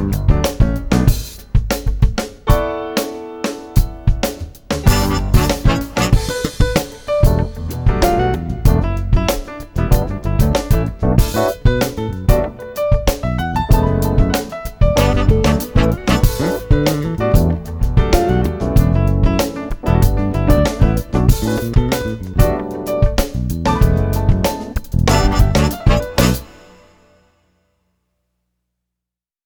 you